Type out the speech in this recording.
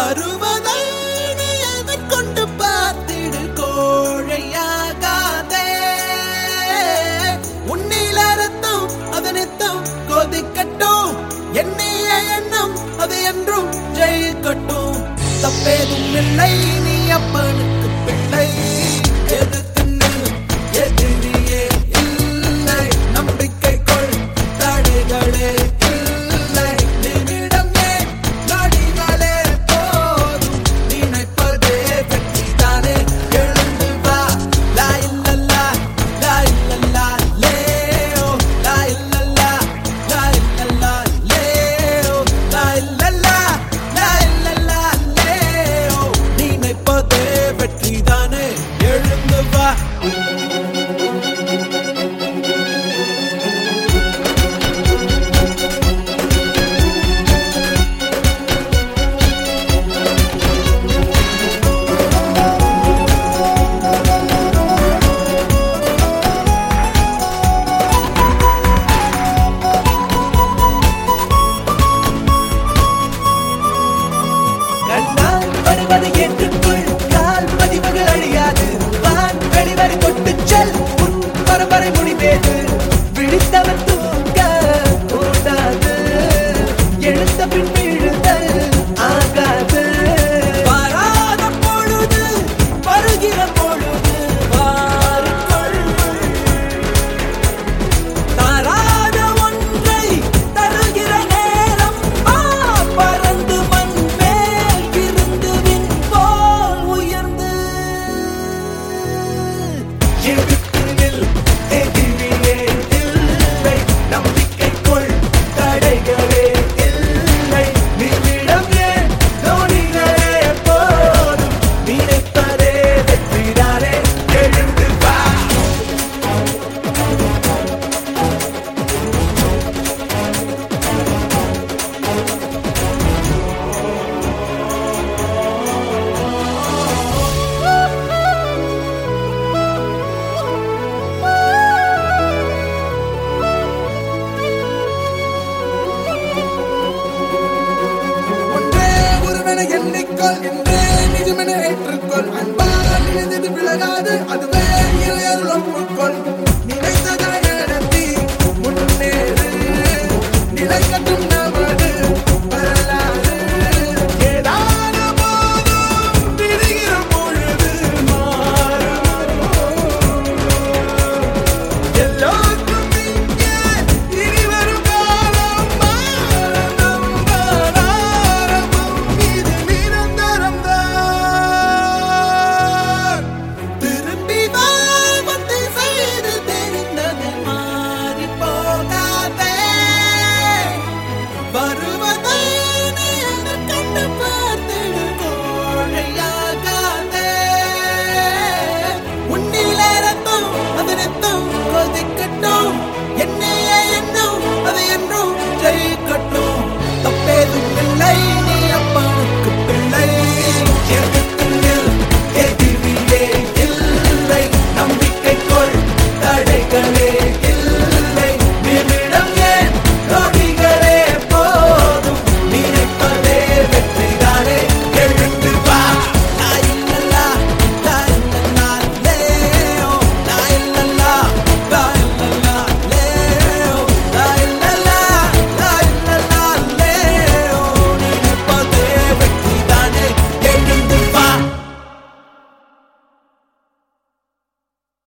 வருவதை கொண்டு பார்த்திடு கோழையாகாதே. உன்னில ரத்தம் அதனித்தம் கொதிக்கட்டும். என்னைய எண்ணம் அது என்றும் ஜெயிக்கட்டும். தப்பேதும் இல்லை நீ அப்பனுக்கு forever. வரை மொழி பேசு I don't man.